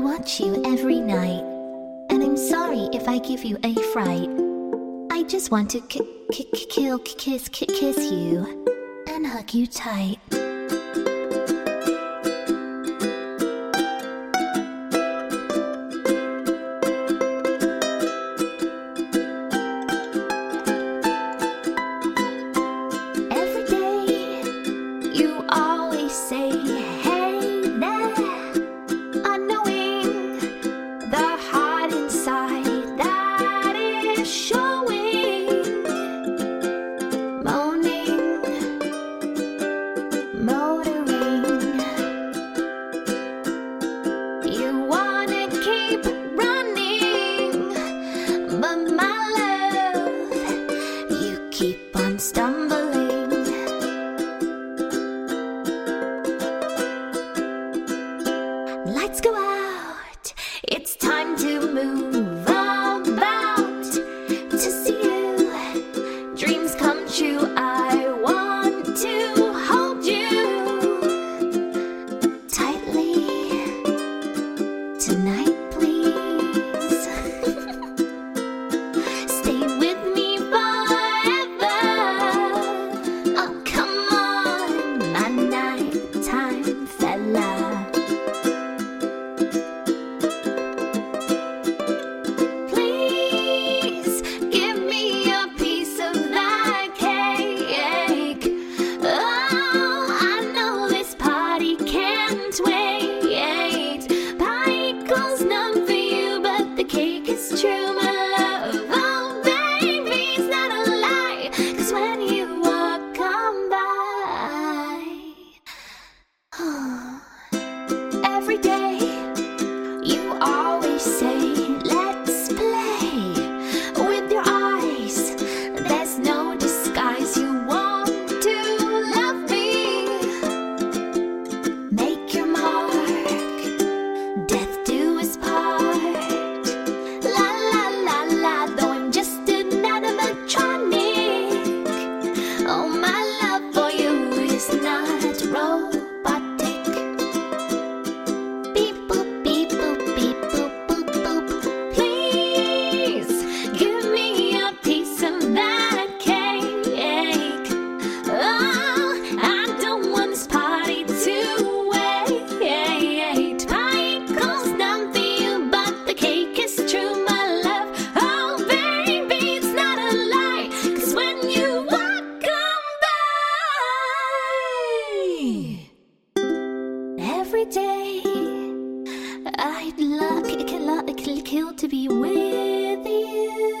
I watch you every night, and I'm sorry if I give you a fright. I just want to k- k- kill, k- kiss, k- kiss you, and hug you tight. Every day, you always say. on stumbling. Lights go out. know. every day. I'd like kill, kill to be with you.